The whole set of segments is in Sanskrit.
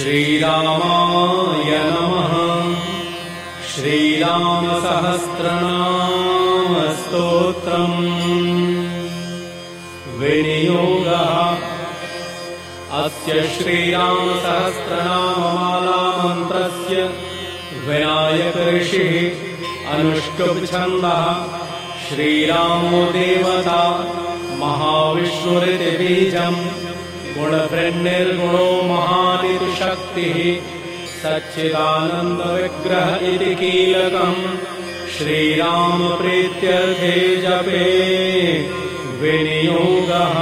श्रीरामाय नमः। श्रीरामसहस्रनामस्तोत्रम्। विनियोगः। अस्य श्रीरामसहस्रनाममालामन्त्रस्य विनायकऋषिः अनुष्टुप्छन्दः। श्रीरामो देवता महाविष्णुरितिबीजम् गुणभृन्निर्गुणो महानिति शक्तिः सच्चिदानन्दविग्रह इति कीलकम् श्रीरामप्रीत्यर्थे जपे विनियोगः।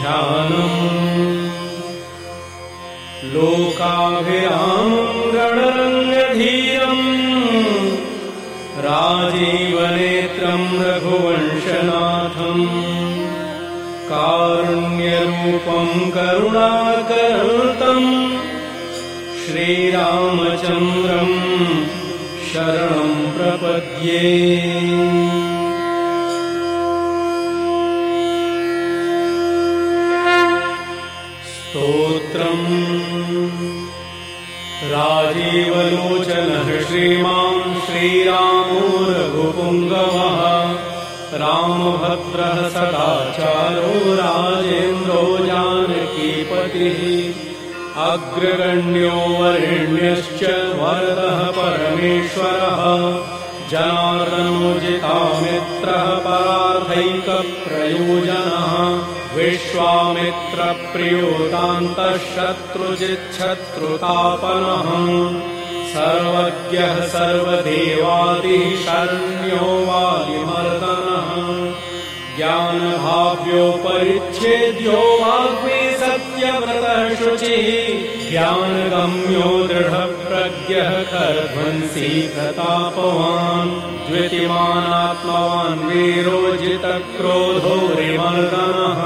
ध्यानम् लोकाभिरामम् गणरङ्गधीरम् राजीवनेत्रम् रघुवंशनाथम् कारुण्यरूपम् करुणाकरुतम् श्रीरामचन्द्रम् शरणम् प्रपद्ये। स्तोत्रम्। राजीवलोचनः श्रीमान् श्रीरामो रघुपुङ्गवः रामभद्रः सदाचारो राजेन्द्रो जानकीपतिः अग्रगण्यो वरेण्यश्च वरदः परमेश्वरः। जनार्दनोजितामित्रः परार्थैकप्रयोजनः। विश्वामित्रप्रियोदान्तः शत्रुजिच्छत्रुतापनः सर्वज्ञः सर्वदेवादिः शरण्यो वालिमर्दनः ज्ञानभाव्यो परिच्छेद्यो वाग्मे सत्यव्रतः शुचिः ज्ञानगम्यो दृढप्रज्ञः खर्ध्वंसी प्रतापवान्। द्वितीमानात्मवान् वीरोजितक्रोधो रिमर्दनः।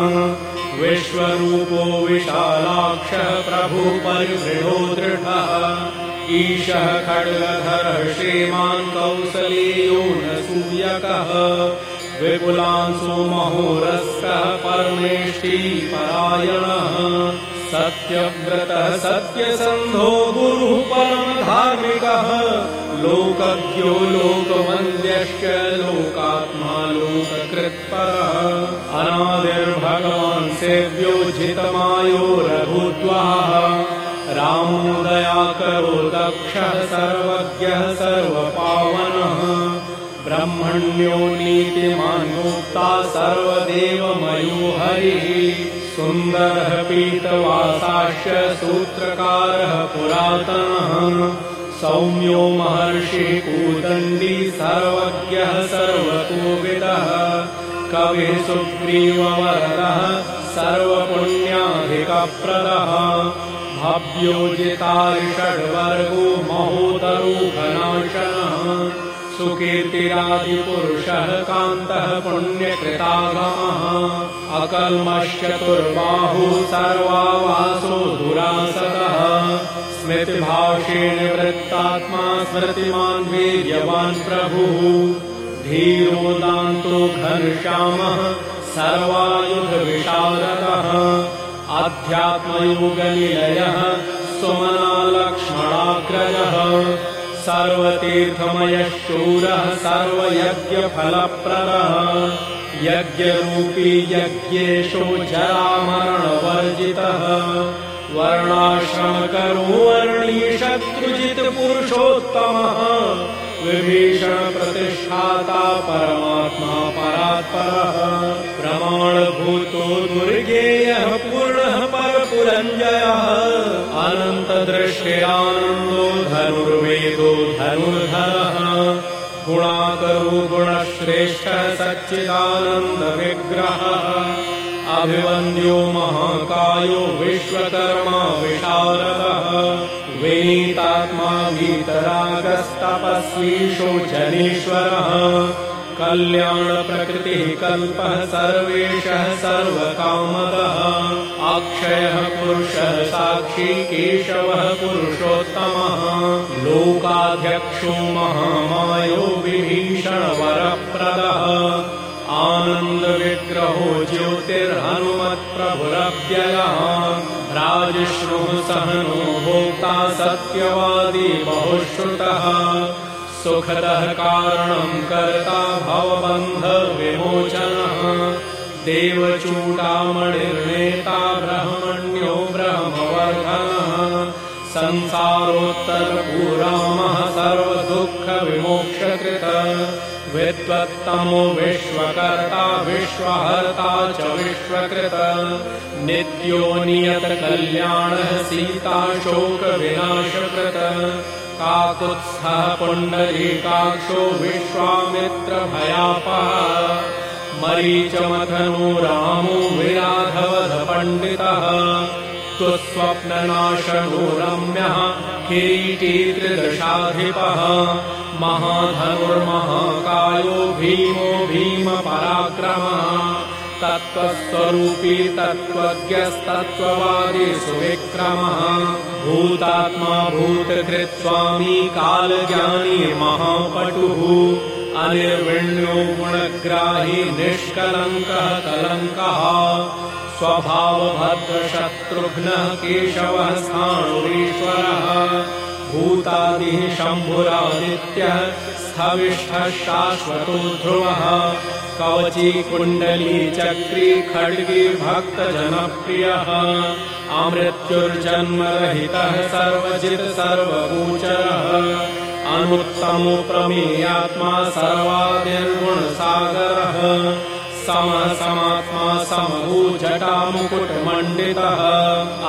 विश्वरूपो विशालाक्षः प्रभुपरिवृढो दृढः ईशः खड्गधरः श्रीमान् कौसलीयो न सूयकः विपुलांसु महोरस्कः परमेष्ठी परायणः। सत्यव्रतः सत्यसन्धो गुरुः परमधार्मिकः। लोकज्ञो लोकवन्द्यश्च लोकात्मा लोककृत्परः। अनादिर्भगवान् सेव्योजितमायो रघुत्वः रामोदयाकरो दक्षः सर्वज्ञः सर्वपावनः। ब्रह्मण्यो नीतिमान् मुक्ता सर्वदेवमयो हरिः सुन्दरः पीतवासाश्च सूत्रकारः पुरातनः। सौम्यो महर्षिः कूदण्डी सर्वज्ञः सर्वतोविदः कविः सुग्रीववरदः सर्वपुण्याधिकप्रदः भव्योजितारिषड्वर्गो महोदरूघनाशनः सुकीर्तिरादिपुरुषः कान्तः पुण्यकृतागमः। अकल्मश्चतुर्बाहु सर्वावासो दुरासदः स्मृतिभाषेण वृत्तात्मा स्मृतिमान् वीर्यवान् प्रभुः। धीरोदान्तो घनश्यामः सर्वायुधविशारदः अध्यात्मयोगनिलयः सुमनालक्ष्मणाग्रजः। सर्वतीर्थमयश्चूरः सर्वयज्ञफलप्रदः। यज्ञरूपी यज्ञेशो जरामरणवर्जितः। वर्णाश्रमकरो वर्णी शत्रुजितपुरुषोत्तमः विभीषणप्रतिष्ठाता परमात्मा परात्परः। प्रमाणभूतो दुर्गेयः पूर्णः परपुरञ्जयः अनन्तदृश्यानन्दो धनुर्वेदो धनुर्धरः। गुणाकरो गुणश्रेष्ठः सच्चिदानन्दविग्रहः अभिवन्द्यो महाकायो विश्वकर्मा विशारदः। विनीतात्मा वीतरागस्तपस्वी शोचनेश्वरः कल्याणप्रकृतिः कल्पः सर्वेशः सर्वकामदः अक्षयः पुरुषः साक्षी केशवः पुरुषोत्तमः। लोकाध्यक्षो महामायो विभीषणवरप्रदः। आनन्दविग्रहो ज्योतिर्हनुमत्प्रभुरव्ययः। राजिष्णुः सहनो भोक्ता सत्यवादी बहुश्रुतः सुखदः कारणम् कर्ता भवबन्धविमोचनः। देवचूडामणिर्नेता ब्रह्मण्यो ब्रह्मवर्धनः। संसारोत्तरपुरामः सर्वदुःखविमोक्षकृत। विद्वत्तमो विश्वकर्ता विश्वहर्ता च विश्वकृत। नित्यो नियतकल्याणः सीताशोकविनाशकृत काकुत्स्थः पुण्डरीकाक्षो विश्वामित्रभयापः। मरीचमथनो रामो विराधवधपण्डितः। स्वप्ननाशनो रम्यः त्रिदशाधिपः महाधनुर्महाकायो भीमो भीमपराक्रमः तत्त्वस्वरूपी तत्त्वज्ञस्तत्त्ववादी सुविक्रमः भूतात्मा भूतकृत्स्वामी कालज्ञानी महापटुः। अनिर्विण्यो गुणग्राही निष्कलङ्कः कलङ्कः। स्वभावभद्रशत्रुघ्नः केशवः स्थाणुरीश्वरः। भूतादिः शम्भुरादित्यः स्थविष्ठः शाश्वतो ध्रुवः। कवची कुण्डली चक्री खड्गी भक्तजनप्रियः अमृत्युर्जन्मरहितः सर्वजित् सर्वगोचरः। अनुत्तमो प्रमेयात्मा सर्वादिर्गुणसागरः। समः समात्मा समभूजटामुकुटमण्डितः।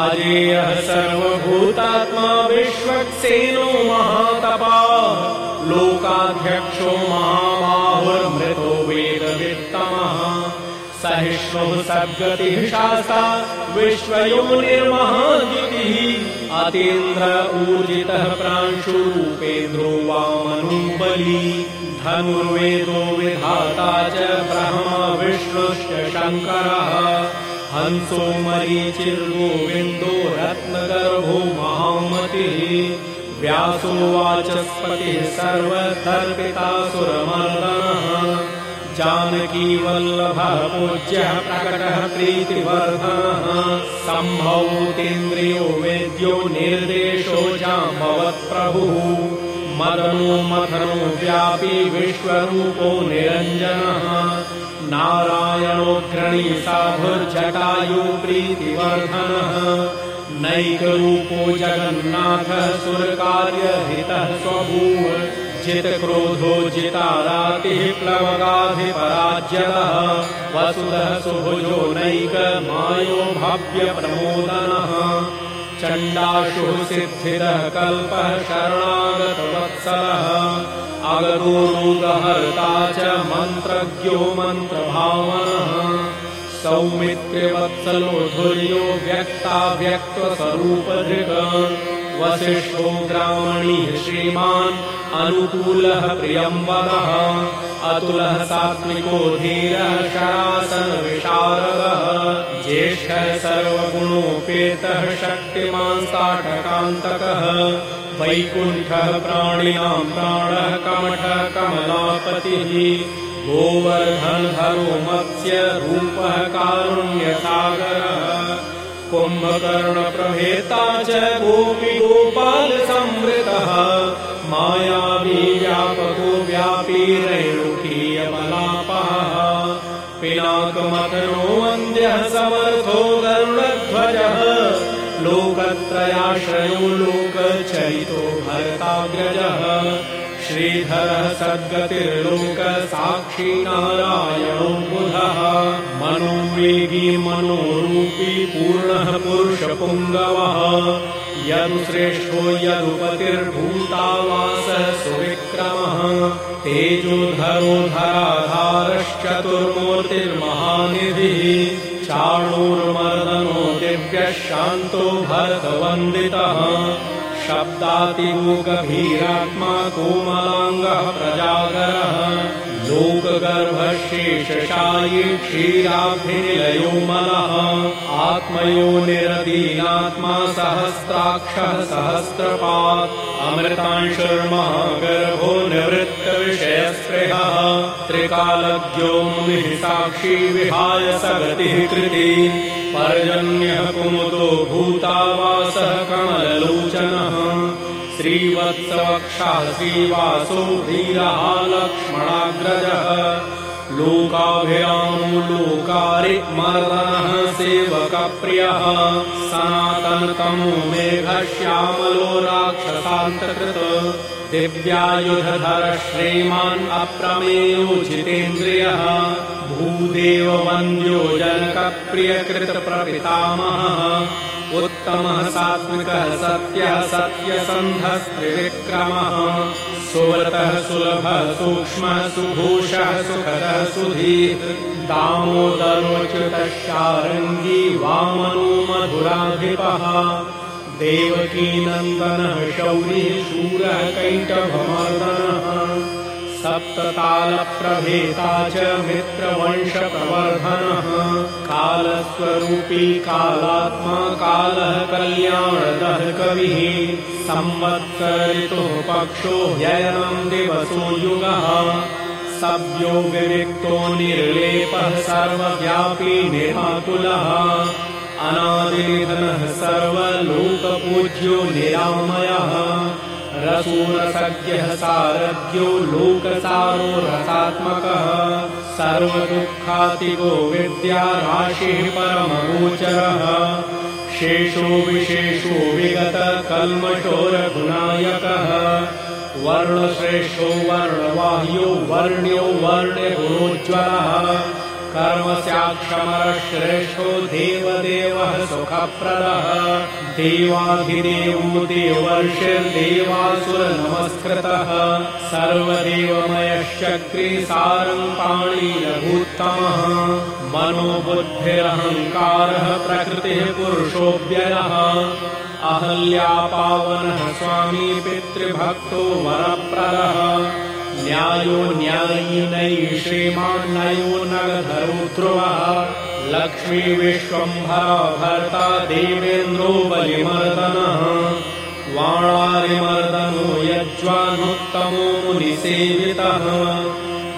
अजेयः सर्वभूतात्मा विश्वक्सेनो महातपा लोकाध्यक्षो महाबाहुर्मृतो वेदवित्तमः। सहिष्णुः सद्गतिः शास्ता विश्वयोनिर्महाद्युतिः अतीन्द्र ऊर्जितः प्रांशुरूपेन्द्रो वामनुबली। धनुर्वेदो विधाता च ब्रह्म विष्णुश्च शङ्करः। हंसो मरीचिर्गोविन्दो रत्नगर्भो महामतिः व्यासो वाचस्पतिः सर्वतर्पितासुरमर्दनः जानकीवल्लभः पूज्यः प्रकटः प्रीतिवर्धनः। सम्भवोतीन्द्रियो वेद्यो निर्देशो जाम्भवत्प्रभुः मदनो मथनो व्यापी विश्वरूपो निरञ्जनः। नारायणोऽग्रणी साधुर्जटायु प्रीतिवर्धनः नैकरूपो जगन्नाथः सुरकार्यहितः स्वभूव जितक्रोधो जितारातिः प्लवगाधिपराज्यतः वसुधः सुभुजो नैकमायो भाव्यप्रमोदनः चण्डाशुः सिद्धिदः कल्पः शरणागतवत्सलः। अगरोगहर्ता च मन्त्रज्ञो मन्त्रभावनः सौमित्र्यवत्सलो धुर्यो व्यक्ताव्यक्तस्वरूपधृग वसिष्ठो ग्रामणीः श्रीमान् अनुकूलः प्रियम्वरः अतुलः सात्विको धीरः शरासनविशारदः। ज्येष्ठः सर्वगुणोपेतः शक्तिमान् साटकान्तकः वैकुण्ठः प्राणिनाम् प्राणः कमठः कमलापतिः गोवर्धनधरो मत्स्य रूपः कारुण्यसागरः। कुम्भकर्णप्रभेता च गोपी गोपालसंवृतः मायावी व्यापको व्यापी रेणुकीयमलापः पिनाकमथनो वन्द्यः समर्थो गरुडध्वजः। लोकत्रयाश्रयो लोकचरितो भरताग्रजः श्रीधरः सद्गतिर्लोकसाक्षी नारायणो बुधः। मनोवेगी मनोरूपी पूर्णः पुरुषपुङ्गवः। यदुश्रेष्ठो यदुपतिर्भूतावासः सुविक्रमः। तेजोधरो धराधारश्चतुर्मूर्तिर्महानिधिः। चाणूर्मर्दनो दिव्यः शान्तो भरतवन्दितः शब्दातिगुगभीरात्मा कोमलाङ्गः प्रजागरः। लोकगर्भशेषशायी क्षीराभिनिलयो मनः। आत्मयो निरदीनात्मा सहस्राक्षः सहस्रपात्। अमृतांशुर्महागर्भो निवृत्तविषयस्पृहः। त्रिकालज्ञो मुनिः साक्षी विहाय सगतिः कृति पर्जन्यः कुमुदो भूतावासः कमललोचनः। श्रीवत्सवक्षा श्रीवासो धीरः लक्ष्मणाग्रजः लोकाभिरामो लोकारिमर्दनः सेवकप्रियः। सनातनतमो मेघश्यामलो राक्षसान्तकृत। दिव्यायुधधर श्रीमान् अप्रमेयोचितेन्द्रियः भूदेववन्द्यो जनकप्रियकृतप्रपितामहः। उत्तमः सात्विकः सत्यः सत्यसन्धस्त्रिविक्रमः सुव्रतः सुलभः सूक्ष्मः सुभूषः सुखदः सुधीः दामोदरोच्युतः शारङ्गी वामनो मधुराधिपः। देवकीनन्दनः शौरिः शूरः कैटभमर्दनः सप्ततालप्रभेता च मित्रवंशप्रवर्धनः। कालस्वरूपी कालात्मा कालः कल्याणदः कविः संवत्सरितुः पक्षो ह्ययनम् दिवसो युगः। सव्यो विविक्तो निर्लेपः सर्वव्यापी निराकुलः अनादिनिधनः सर्वलोकपूज्यो निरामयः रसूरसज्ञः सारथ्यो लोकसारो रसात्मकः सर्वदुःखातिगो विद्या राशिः परमगोचरः। शेषो विशेषो विगत कल्मषोरघुनायकः वर्णश्रेष्ठो वर्णवाह्यो वर्ण्यो वर्ण्यगुणोज्ज्वलः कर्मस्याक्षमरश्रेष्ठो देवदेवः सुखप्रदः। देवाधिदेवो देवर्षिर्देवासुरनमस्कृतः सर्वदेवमयश्चक्रिसारम् पाणिरभूत्तमः मनोबुद्धिरहङ्कारः प्रकृतिः पुरुषोऽव्ययः। अहल्यापावनः स्वामी पितृभक्तो वरप्रदः न्यायो न्यायी ध्रुवः लक्ष्मी विश्वम्भर भर्ता देवेन्द्रो बलिमर्दनः। वाणारिमर्दनो यज्वानुत्तमो मुनिसेवितः।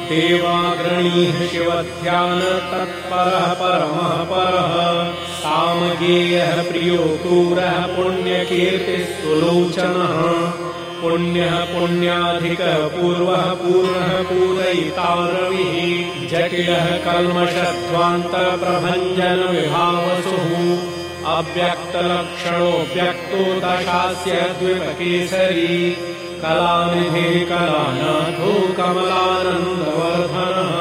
देवाग्रणीः शिवध्यान तत्परः परमः परः। सामगेयः प्रियो क्रूरः पुण्यकीर्तिस्तुलोचनः पुण्यः पुण्याधिकः पूर्वः पूर्णः पूरयिता रविः जटिलः कल्मषध्वान्तप्रभञ्जनविभावसुः अव्यक्तलक्षणो व्यक्तो दशास्य द्विपकेसरी कलानिधिः कलानाथो कमलानन्दवर्धनः।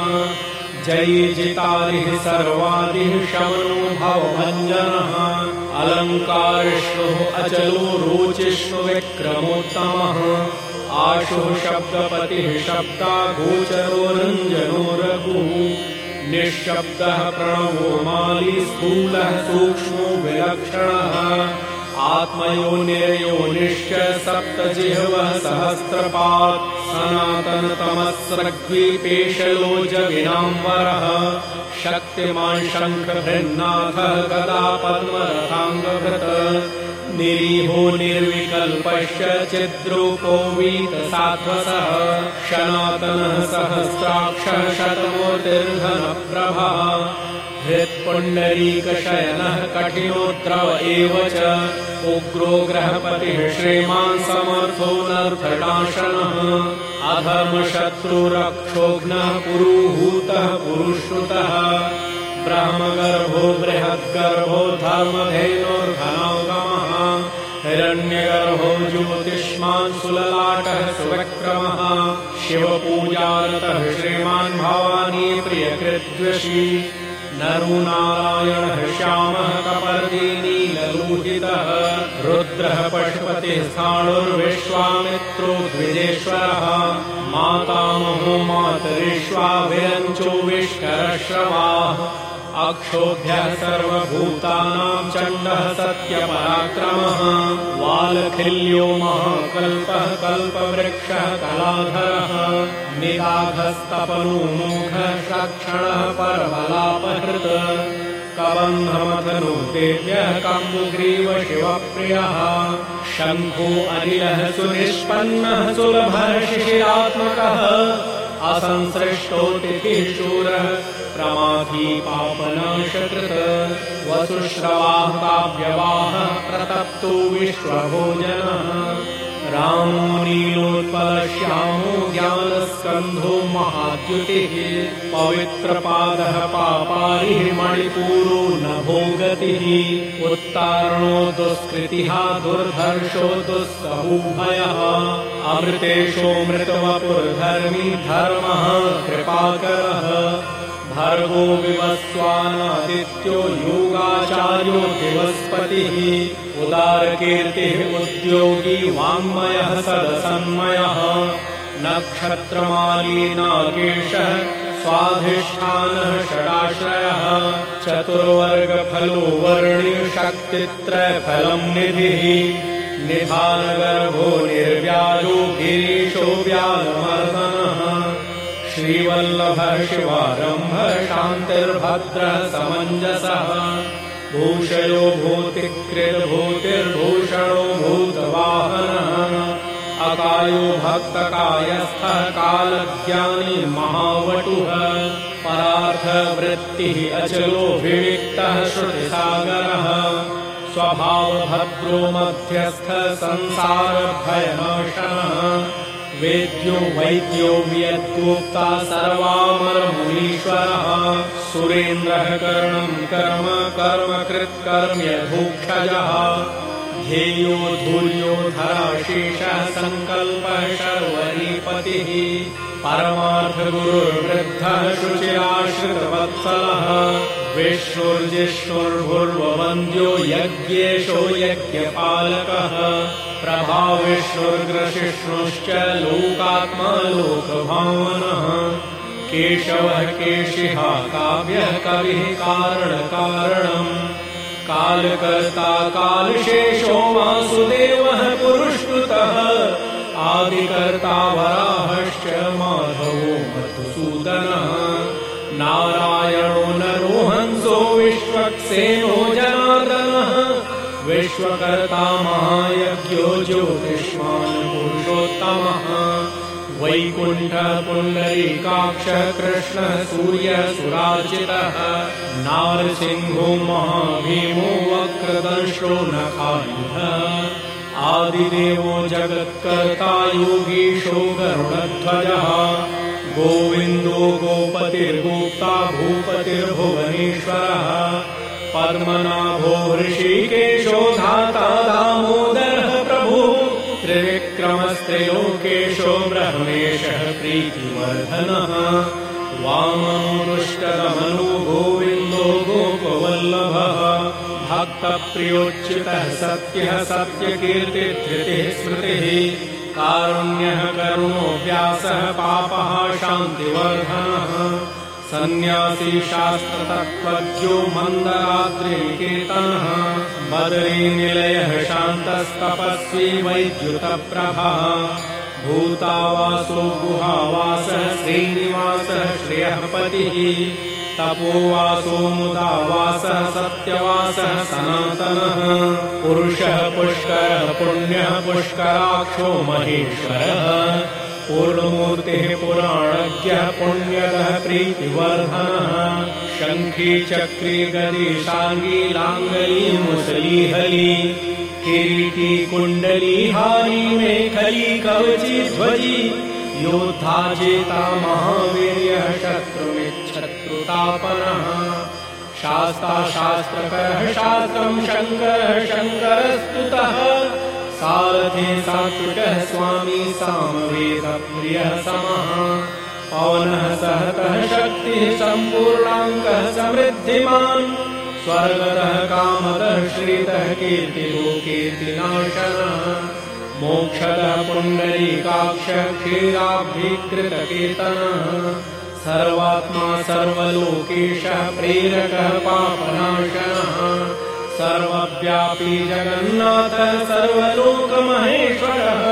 जयि जितारिः सर्वादिः शमनो भवभञ्जनः अलङ्कारिष्णुः अचलो रोचिष्णु विक्रमोत्तमः आशुः शब्दपतिः शब्दा गोचरो रञ्जनो रघुः। निःशब्दः प्रणवो माली स्थूलः सूक्ष्मो विलक्षणः। आत्मयोनिर्योनिश्च सप्तजिह्वः सहस्रपात्। सनातनतमस्रग्वीपेशलोजविनाम्बरः शक्तिमान् शङ्खभृन्नाथः गदा पद्मरथाङ्गभृत निरीहो निर्विकल्पश्च चिद्रूपो वीतसात्वसः सनातनः सहस्राक्षः शतमूर्तिर्धनप्रभः हृत्पुण्डरीकशयनः कठिनोद्रव एव च। उग्रो ग्रहपतिः श्रीमान् समर्थो नर्धनाशनः अधर्मशत्रुरक्षोघ्नः पुरुहूतः पुरुश्रुतः ब्रह्मगर्भो बृहद्गर्भो धर्मधेनोर्धनागमः। हिरण्यगर्भो ज्योतिष्मान् सुललाटः सुविक्रमः। शिवपूजारतः श्रीमान् भवानी प्रियकृद्वशी नरुनारायणः श्यामः कपर्दीनीललोहितः रुद्रः पशुपतिः स्थाणुर्विश्वामित्रो द्विजेश्वरः। मातामहो मातरिष्वाभिरञ्चो विष्करश्रवाः अक्षोभ्यः सर्वभूतानाम् चण्डः सत्यपराक्रमः। वालखिल्यो महाकल्पः कल्पवृक्षः कलाधरः। निदाघस्तपनो मोघः सक्षणः परबलापहृत् कबन्धमथनो देव्यः कम्बुग्रीव शिवप्रियः। शङ्खो अनिलः सुनिष्पन्नः सुलभः शिशिरात्मकः। असंसृष्टोतिथिशूरः प्रमाथी पापनाशकृत। वसुश्रवाः काव्यवाह प्रतप्तो विश्वभोजनः रामो नीलोत्पलश्यामो ज्ञानस्कन्धो महाद्युतिः पवित्रपादः पापारिः मणिपूरो न भोगतिः। उत्तारणो दुष्कृतिः दुर्धर्षो दुःसहूभयः अमृतेशो मृतवपुर्धर्मी धर्मः कृपाकरः भर्गो विवस्वानादित्यो योगाचार्यो दिवस्पतिः। उदारकीर्तिः उद्योगी वाङ्मयः सदसन्मयः। नक्षत्रमालीनाकेशः स्वाधिष्ठानः षडाश्रयः। चतुर्वर्गफलो वर्णिशक्तित्रयफलम् निधिः। निधानगर्भो निर्व्याजो गिरीशो व्यालमर्दनः श्रीवल्लभ शिवारम्भ शान्तिर्भद्रः समञ्जसः। भूषयो भूतिकृतभूतिर्भूषणो भूतवाहनः। अकायो भक्तकायस्थः कालज्ञानी महावटुः। परार्थवृत्तिः अचलोऽभिविक्तः श्रुतिसागरः। स्वभावभद्रो मध्यस्थ संसारभयनाशनः वेद्यो वैद्यो वियद्गोप्ता सर्वामरमुनीश्वरः। सुरेन्द्रः कर्णम् कर्म कर्म कृत्कर्म्यभूक्षजः ध्येयो धूर्यो धराशेषः सङ्कल्पः शर्वरीपतिः परमार्थगुरुर्वृद्धः शुचिराश्रितवत्सलः विष्णुर्जिष्णुर्भुर्वन्द्यो यज्ञेशो यज्ञपालकः। प्रभाविष्णुर्ग्रशिष्णुश्च लोकात्मा लोकभावनः केशवः केशिः काव्यः कविः कारणकारणम्। कालकर्ता कालशेषो वासुदेवः पुरुष्कृतः। आदिकर्ता वराहश्च माधवो मधुसूदनः। नारायणो विश्वक्सेनो जनार्दनः। विश्वकर्ता महायज्ञो ज्योतिष्मान् पुरुषोत्तमः। वैकुण्ठ पुण्डरीकाक्ष कृष्णः सूर्यसुरार्चितः नारसिंहो महाभीमो वक्रदंशो नखायुधः आदिदेवो जगत्कर्ता योगीशो गरुडध्वजः। गोविन्दो गोपतिर्गोप्ता भूपतिर्भुवनेश्वरः पद्मनाभो ऋषिकेशो धाता दामोदरः प्रभुः। त्रिविक्रमस्त्रयोकेशो ब्रह्मेशः प्रीतिवर्धनः। वामनुष्टरमनु गोविन्दो गोपवल्लभः। भक्तप्रियोच्युतः सत्यः सत्यकीर्तिधृतिः स्मृतिः। कारुण्यः करुणो व्यासः पापः शान्तिवर्धनः सन्न्यासी शास्त्रतत्त्वज्ञो मन्दरात्रिकेतनः। बदरीनिलयः शान्तस्तपस्वी वैद्युतप्रभः। भूतावासो गुहावासः श्रीनिवासः श्रियःपतिः तपोवासो मुदावासः सत्यवासः सनातनः। पुरुषः पुष्करः पुण्यः पुष्कराक्षो महेश्वरः पूर्णमूर्तिः पुराणज्ञः पुण्यतः प्रीतिवर्धनः। शङ्खी चक्री गदी शाङ्गी लाङ्गली मुसलीहली कुण्डली हारी मेखली कवची ध्वजी। योद्धा चेता महावीर्यः शत्रुमिच्छत्रुतापनः शास्ता शास्त्रकरः शास्त्रम् शङ्करः शङ्करस्तुतः सारथि सात्विकः स्वामी सामवेदप्रियः समः। पवनः सहतः शक्तिः सम्पूर्णाङ्कः समृद्धिमान्। स्वर्गतः कामतः श्रीतः कीर्तिलोकीर्तिनाशनः मोक्षदः पुण्डरीकाक्ष क्षीराब्धिकृतकीर्तनः सर्वात्मा सर्वलोकेशः प्रेरकः पापनाशनः सर्वव्यापी जगन्नाथः सर्वलोकमहेश्वरः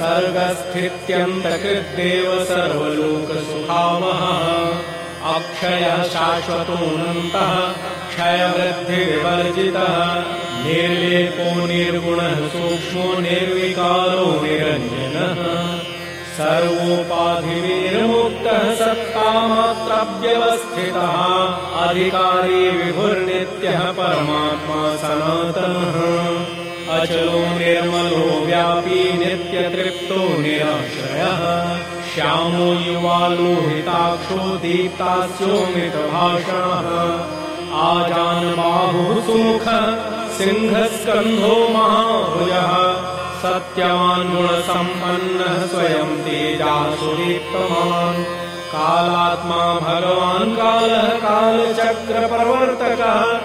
सर्गस्थित्यन्तकृद्देव सर्वलोकसुखावः अक्षयः शाश्वतोऽनन्तः क्षयवृद्धिविवर्जितः निर्लेपो निर्गुणः सूक्ष्मो निर्विकारो निरञ्जनः सर्वोपाधिविर्मुक्तः सत्तामात्रव्यवस्थितः। अधिकारी विभुर्नित्यः परमात्मा सनातनः। अचलो निर्मलो व्यापी नित्यतृप्तो निराश्रयः। श्यामो युवालोहिताक्षो दीप्तास्योमितभाषणः आजानबाहुसुमुख सिंहस्कन्धो महाभुजः सत्यवान् गुणसम्पन्नः स्वयं तेजासुदीप्तवान् कालात्मा भगवान् कालः कालचक्रप्रवर्तकः।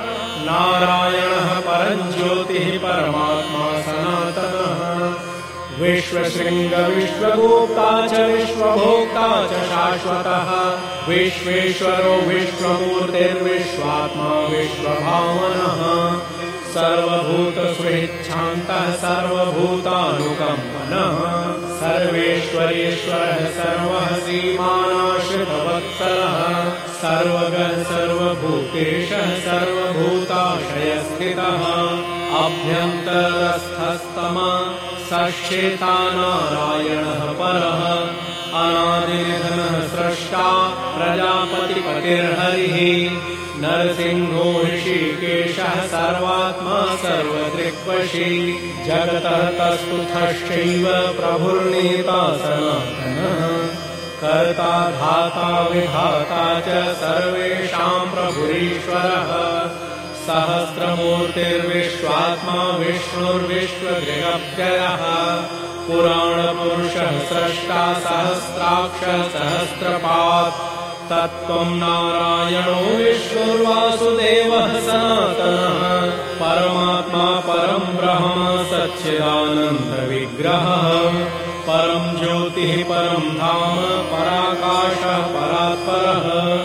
नारायणः परञ्ज्योतिः परमात्मा सनातनः। विश्वशृङ्ग विश्वगोप्ता च विश्वभोक्ता च शाश्वतः। विश्वेश्वरो विश्वमूर्तिर्विश्वात्मा विश्वभावनः सर्वभूतस्वेच्छान्तः सर्वभूतानुकम्पनः सर्वेश्वरेश्वरः सर्वः सीमानाश्रितवत्सरः सर्वगः सर्वभूतेशः सर्वभूताशयस्थितः अभ्यन्तरस्थस्तमा नारायणः परः अनादिनिधनः स्रष्टा प्रजापतिपतिर्हरिः नरसिंहो ऋषिकेशः सर्वात्मा सर्वदृक्वशी। जगतः तस्तुथश्चैव प्रभुर्नेता सनातनः कर्ता धाता विधाता च सर्वेषाम् प्रभुरीश्वरः। सहस्रमूर्तिर्विश्वात्मा विष्णुर्विश्वगृहभ्ययः पुराणपुरुषः स्रष्टा सहस्राक्ष सहस्रपात् तत्त्वम् नारायणो विष्णुर्वासुदेवः सनातनः। परमात्मा परम् ब्रह्म सच्चिदानन्दविग्रहः। परम् ज्योतिः परम् धाम पराकाशः परात्परः।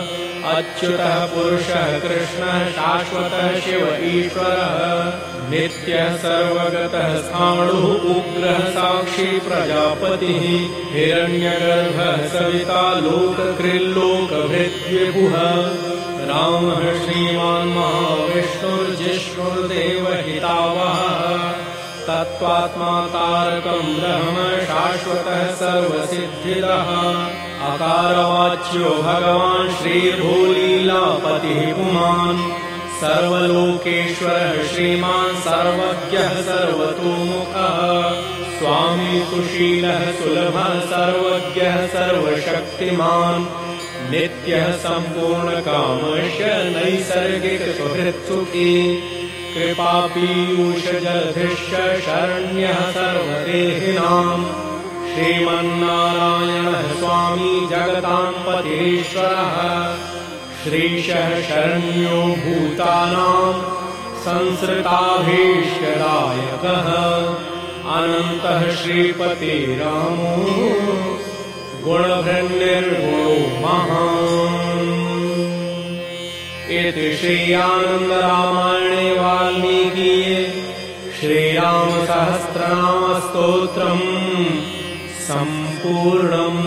अच्युतः पुरुषः कृष्णः शाश्वतः शिव ईश्वरः नित्यः सर्वगतः स्थाणुः उग्रः साक्षी प्रजापतिः। हिरण्यगर्भः सविता लोककृल्लोकभृद्विभुः रामः श्रीमान् महाविष्णुर्जिष्णुर्देवहितावहः तत्त्वात्मा तारकम् ब्रह्म शाश्वतः सर्वसिद्धिदः अकारवाच्यो भगवान् श्रीर्भूलीलापतिः पुमान् सर्वलोकेश्वरः श्रीमान् सर्वज्ञः सर्वतोमुखः। स्वामी सुशीलः सुलभः सर्वज्ञः सर्वशक्तिमान्। नित्यः सम्पूर्णकामश नैसर्गिकसुहृत्सुखी कृपापीयूषजलधिश्च शरण्यः सर्वदेहिनाम्। श्रीमन्नारायणः स्वामी जगताम् पतिश्वरः श्रीशः शरण्यो भूतानाम् संसृताभीष्यदायकः अनन्तः श्रीपतिरामो गुणभृन्निर्गुणो महान्। इति श्रीयानन्दरामायणे वाल्मीकीये श्रीरामसहस्रनामस्तोत्रम् सम्पूर्णम्